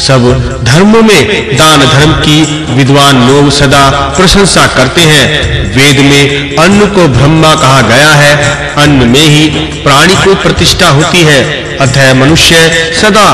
सब धर्मों में दान धर्म की विद्वान लोग सदा प्रशंसा करते हैं। वेद में अन्न को ब्रह्मा कहा गया है। अन्न में ही प्राणी को प्रतिष्ठा होती है। अतः मनुष्य सदा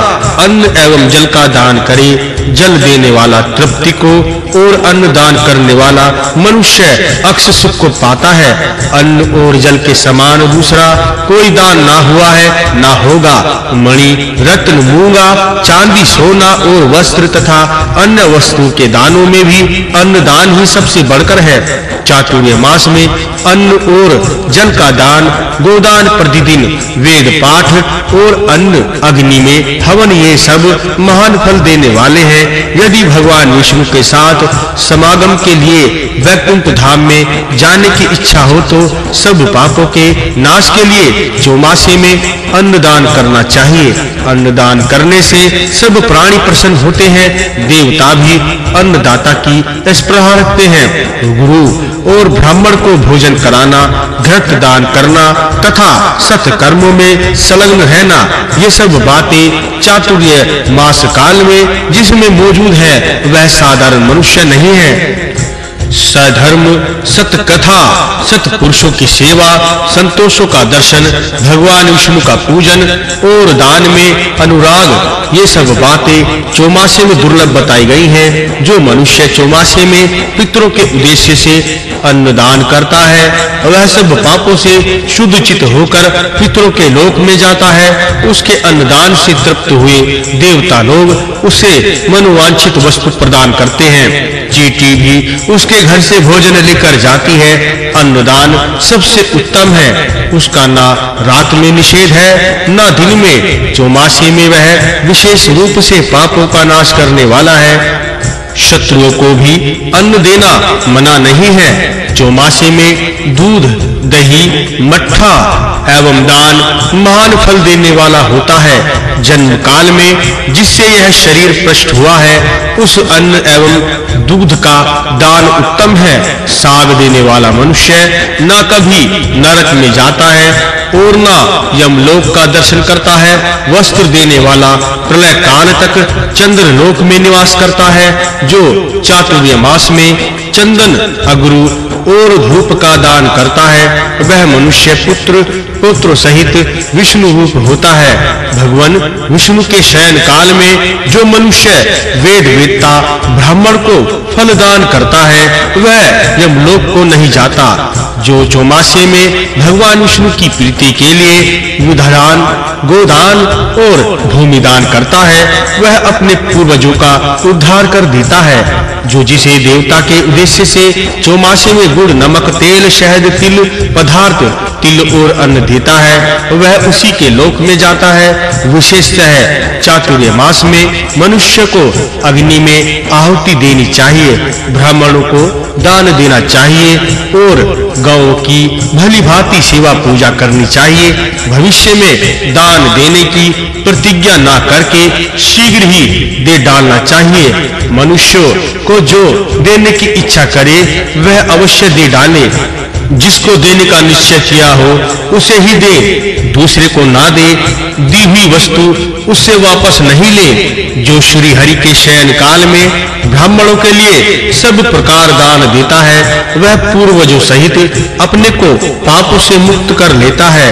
अन्न एवं जल का दान करे। जल देने वाला तृप्ति को और अन्न दान करने वाला मनुष्य अक्ष सुख को पाता है। अन्न और जल के समान दूसरा कोई दान ना हुआ है, ना होगा। मणि, रत्न, मूँगा, चांदी, सोना और वस्त्र तथा अन्य वस्तु के दानों में भी अन्न दान ही सबसे बढ़कर है। चातुर्य मास में अन्न और जल का दान, गोदान प्रतिदिन, वेद पाठ और अन्न, अग्नि में हवन ये सब महान फल देने वाले हैं। यदि भगवान विष्णु के साथ समागम के लिए वैकुंठ धाम में जाने की इच्छा हो तो सब पापों के नाश के लिए चौमासे में अन्नदान करना चाहिए। अन्नदान करने से सब प्राणी प्रसन्न होते हैं, देवता भी अन्नदाता की स्पृहा रखते हैं। गुरु और ब्राह्मण को भोजन कराना, घृत दान करना तथा सत कर्मों में संलग्न रहना, ये सब बातें चातुर्य मास काल में जिसमें मौजूद है, वह साधारण मनुष्य नहीं है। सधर्म सत कथा सत पुरुषों की सेवा, संतोषों का दर्शन, भगवान विष्णु का पूजन, और दान में अनुराग, ये सब बातें चौमासे में दुर्लभ बताई गई हैं, जो मनुष्य चौमासे में पितरों के उद्देश्य से अन्नदान करता है, वह सब पापों से शुद्ध चित होकर पितरों के लोक में जाता है, उसके अन्नदान से तृप्त हुए देवता लोग उसे मनोवांछित वस्तु प्रदान करते हैं, चीटी भी उसके घर से भोजन लेकर जाती है। अन्नदान सबसे उत्तम है। उसका ना रात में निषेध है, ना दिन में। चौमासे में वह विशेष रूप से पापों का नाश करने वाला है। शत्रुओं को भी अन्न देना मना नहीं है। चौमासे में दूध, दही, मट्ठा एवं दान महान फल देने वाला होता है। जन्म काल में जिससे यह शरीर पृष्ठ हुआ है, उस अन्न एवं दूध का दान उत्तम है, साग देने वाला मनुष्य ना कभी नरक में जाता है और ना यमलोक का दर्शन करता है, वस्त्र देने वाला प्रलय काल तक चंद्र लोक में निवास करता है, जो चातुर्य मास में चंदन, अगरु और धूप का दान करता है, वह मनुष्य पुत्र पुत्र सहित विष्णु रूप होता है। भगवान विष्णु के शयन काल में जो मनुष्य वेद वेदता, ब्राह्मण को फल दान करता है, वह यमलोक को नहीं जाता। जो चौमासे में भगवान विष्णु की प्रीति के लिए युधान गोदान और भूमिदान करता है, वह अपने पूर्वजों का उद्धार कर देता है। जो जिसे देवता के उद्देश्य से चौमासे में गुड़ नमक तेल शहद तिल पदार्थ तिल और अन्न देता है, वह उसी के लोक में जाता है। विशेषतः चातुर्य मास में मनुष्य को अग्नि में आहुति देनी चाहिए, ब्राह्मणों को दान देना चाहिए और गौ की भली भांति सेवा पूजा करनी चाहिए। भविष्य में दान देने की प्रतिज्ञा ना करके शीघ्र ही दे डालना चाहिए। मनुष्यों को जो देने की इच्छा करे, वह अवश्य दे डाले। जिसको देने का निश्चय किया हो, उसे ही दे। दूसरे को ना दे, दी हुई वस्तु उससे वापस नहीं ले। जो श्री हरि के शयन काल में ब्राह्मणों के लिए सब प्रकार दान देता है, वह पूर्वजों सहित अपने को पापों से मुक्त कर लेता है।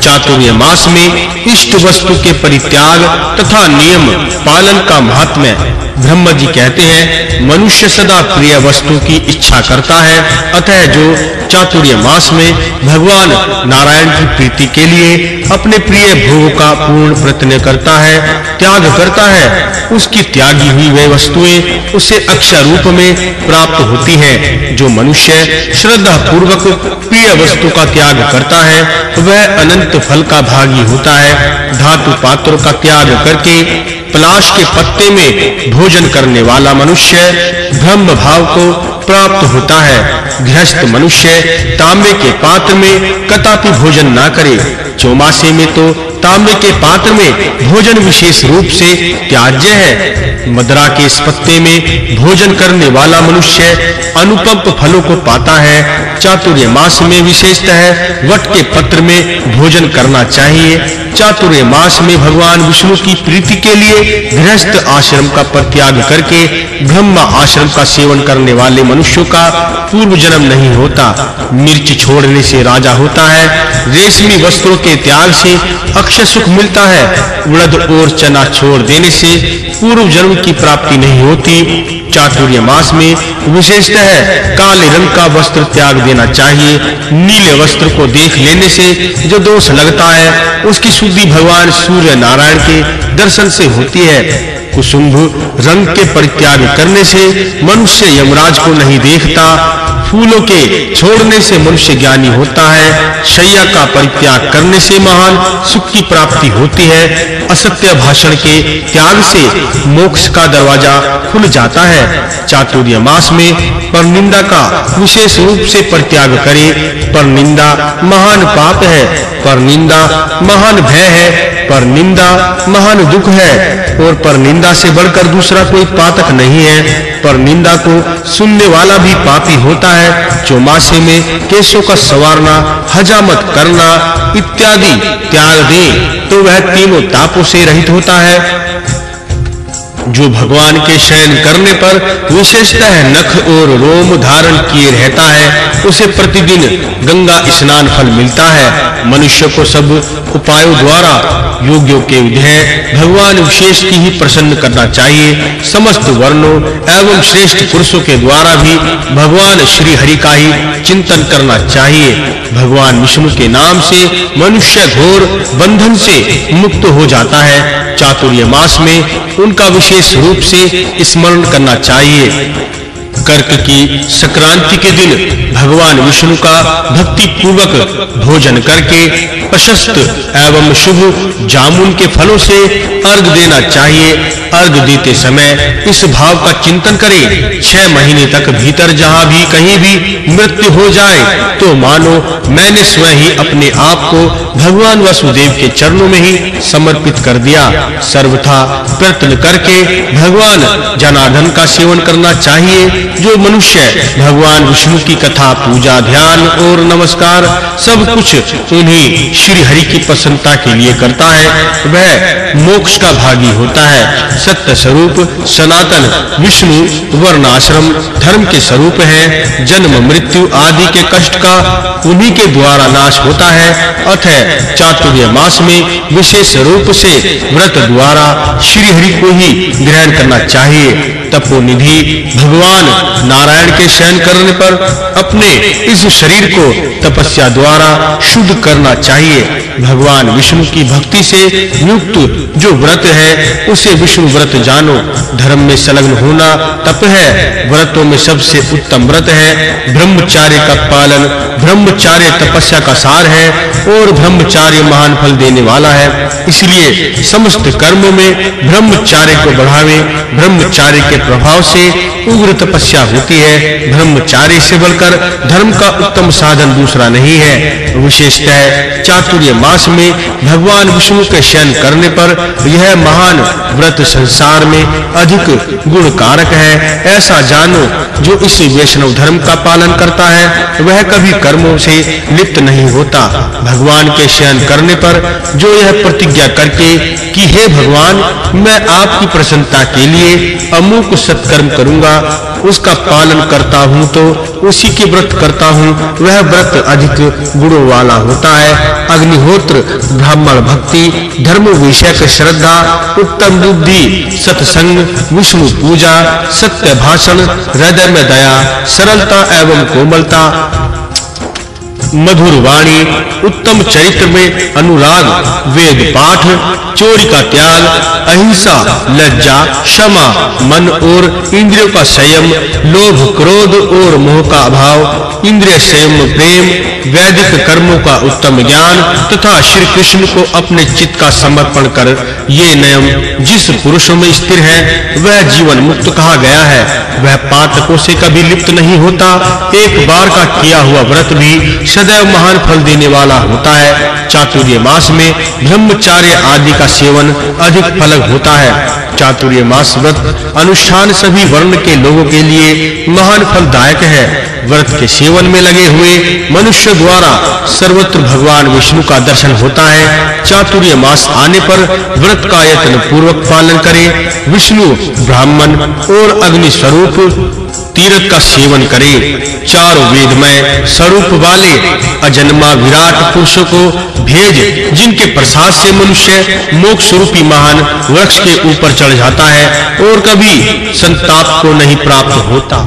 चातुर्य मास में इष्ट वस्तु के परित्याग तथा नियम पालन का महात्म्य ब्रह्म जी कहते हैं, मनुष्य सदा प्रिय वस्तु की इच्छा करता है, अतः जो चातुर्य मास में भगवान नारायण की प्रीति के लिए अपने प्रिय भोग का पूर्ण प्रयत्न करता है, त्याग करता है, उसकी त्यागी हुई वे वस्तुएँ उसे अक्षय रूप में प्राप्त होती हैं। जो मनुष्य श्रद्धा पूर्वक प्रिय वस्तु का त्याग करता है, वह अनंत फल का भागी होता है, धातु पात्रों का त्याग करके पलाश के पत्ते में भोजन करने वाला मनुष्य ब्रह्म भाव को प्राप्त होता है। गृहस्थ मनुष्य तांबे के पात्र में कदापि भोजन ना करे। चौमासे में तो तांबे के पात्र में भोजन विशेष रूप से त्याज्य है। मदरा के इस पत्ते में भोजन करने वाला मनुष्य अनुपम फलों को पाता है। चातुर्य मास में विशेषतः वट के पत्र में भोजन करना चाहिए। चातुर्य मास में भगवान विष्णु की प्रीति के लिए गृहस्थ आश्रम का परित्याग करके ब्रह्मा आश्रम का सेवन करने वाले मनुष्यों का पूर्व जन्म नहीं होता। मिर्च छोड़ने से राजा होता है। रेशमी वस्त्रों के त्याग से अक्षय सुख मिलता है। उड़द और चना छोड़ देने से पूर्व जन्म की प्राप्ति नहीं होती। चातुर्य मास में विशेषतः काले रंग का वस्त्र त्याग देना चाहिए। नीले वस्त्र को देख लेने से जो दोष लगता है, उसकी शुद्धि भगवान सूर्य नारायण के दर्शन से होती है। कुसुम्भ रंग के परित्याग करने से मनुष्य यमराज को नहीं देखता। फूलों के छोड़ने से मनुष्य ज्ञानी होता है, शैया का परित्याग करने से महान, सुख की प्राप्ति होती है। असत्य भाषण के त्याग से मोक्ष का दरवाज़ा खुल जाता है। चातुर्य मास में पर निंदा का विशेष रूप से परित्याग करे पर निंदा महान पाप है पर निंदा महान भय है पर निंदा महान दुख है, और पर निंदा से बढ़कर दूसरा कोई पातक नहीं है। पर निंदा को सुनने वाला भी पापी होता है। चौमासे में केशों का सवारना, हजामत करना, इत्यादि त्याग दे। तो वह तीनों तापों से रहित होता है। जो भगवान के शयन करने पर विशेषतः नख और रोम धारण किए रहता है, उसे प्रतिदिन गंगा स्नान फल मिलता है। मनुष्य को सब उपायों द्वारा योग्यों के विधेय भगवान विशेष की ही प्रसन्न करना चाहिए। समस्त वर्णों एवं श्रेष्ठ पुरुषों के द्वारा भी भगवान श्री हरि का ही चिंतन करना चाहिए। भगवान विष्णु के नाम से मनुष्य घोर बंधन से मुक्त हो जाता है। चातुर्य मास में उनका विशेष रूप से स्मरण करना चाहिए। कर्क की संक्रांति के दिन भगवान विष्णु का भक्ति पूर्वक भोजन करके प्रशस्त एवं शुभ जामुन के फलों से अर्घ देना चाहिए। अर्घ देते समय इस भाव का चिंतन करें। छह महीने तक भीतर जहाँ भी कहीं भी मृत्यु हो जाए तो मानो मैंने स्वयं ही अपने आप को भगवान वसुदेव के चरणों में ही समर्पित कर दिया। सर्वथा प्रयत्न करके भगवान जनार्दन का सेवन करना चाहिए। जो मनुष्य भगवान विष्णु की कथा, पूजा, ध्यान और नमस्कार, सब कुछ उन्हीं श्री हरि की प्रसन्नता के लिए करता है। वह मोक्ष का भागी होता है। सत्य स्वरूप, सनातन, विष्णु, वर्णाश्रम, धर्म के स्वरूप है। जन्म, मृत्यु आदि के कष्ट का उन्हीं के द्वारा नाश होता है। अतः चातुर्य मास में विशेष रूप से व्रत द्वारा श्री हरि को ही ग्रहण करना चाहिए। तपोनिधि भगवान नारायण के शयन करने पर अपने इस शरीर को तपस्या द्वारा शुद्ध करना चाहिए। भगवान विष्णु की भक्ति से युक्त जो व्रत है, उसे विष्णु व्रत जानो। धर्म में संलग्न होना तप है। व्रतों में सबसे उत्तम व्रत है। ब्रह्मचार्य का पालन, ब्रह्मचार्य तपस्या का सार है और ब्रह्मचार्य महान फल देने वाला है। इसलिए समस्त कर्मों में ब्रह्मचार्य को बढ़ावे, ब्रह्मचार्य के प्रभाव से उग्र तपस्या होती है ब्रह्मचार्य से बढ़कर धर्म का उत्तम साधन दूसरा नहीं है। विशेषतः चातुर्य मास में भगवान विष्णु के शयन करने पर यह महान व्रत संसार में अधिक गुण कारक है। ऐसा जानो, जो इस वैष्णव धर्म का पालन करता है, वह कभी कर्मों से लिप्त नहीं होता। भगवान के शयन करने पर जो यह प्रतिज्ञा करके कि, हे भगवान, मैं आपकी प्रसन्नता के लिए अमुक सत्कर्म करूँगा उसका पालन करता हूँ तो उसी के व्रत करता हूँ। वह व्रत अधिक गुणों वाला होता है। अग्निहोत्र, ब्राह्मण भक्ति, धर्म विषयक श्रद्धा, उत्तम बुद्धि, सत्संग, विष्णु पूजा, सत्य भाषण, हृदय में दया, सरलता एवं कोमलता मधुर वाणी, उत्तम चरित्र में अनुराग, वेद पाठ, चोरी का त्याग, अहिंसा, लज्जा, क्षमा, मन और इंद्रियों का संयम, लोभ, क्रोध और मोह का अभाव, इंद्रिय संयम, प्रेम वैदिक कर्मों का उत्तम ज्ञान तथा श्री कृष्ण को अपने चित्त का समर्पण कर ये नियम जिस पुरुष में स्थिर है, वह जीवन मुक्त कहा गया है। वह पातकों से कभी लिप्त नहीं होता। एक बार का किया हुआ व्रत भी सदैव महान फल देने वाला होता है। चातुर्य मास में ब्रह्मचार्य आदि का सेवन अधिक फलक होता है। चातुर्य मास व्रत अनुष्ठान सभी वर्ण के लोगों के लिए महान फलदायक है। व्रत के सेवन में लगे हुए मनुष्य द्वारा सर्वत्र भगवान विष्णु का दर्शन होता है। चातुर्य मास आने पर व्रत का यत्न पूर्वक पालन करें। विष्णु ब्राह्मण और अग्नि स्वरूप तीर्थ का सेवन करें। चारों वेदमय स्वरूप वाले अजन्मा विराट पुरुषों को भेज, जिनके प्रसाद से मनुष्य मोक्ष रूपी महान वृक्ष के ऊपर चढ़ जाता है और कभी संताप को नहीं प्राप्त होता।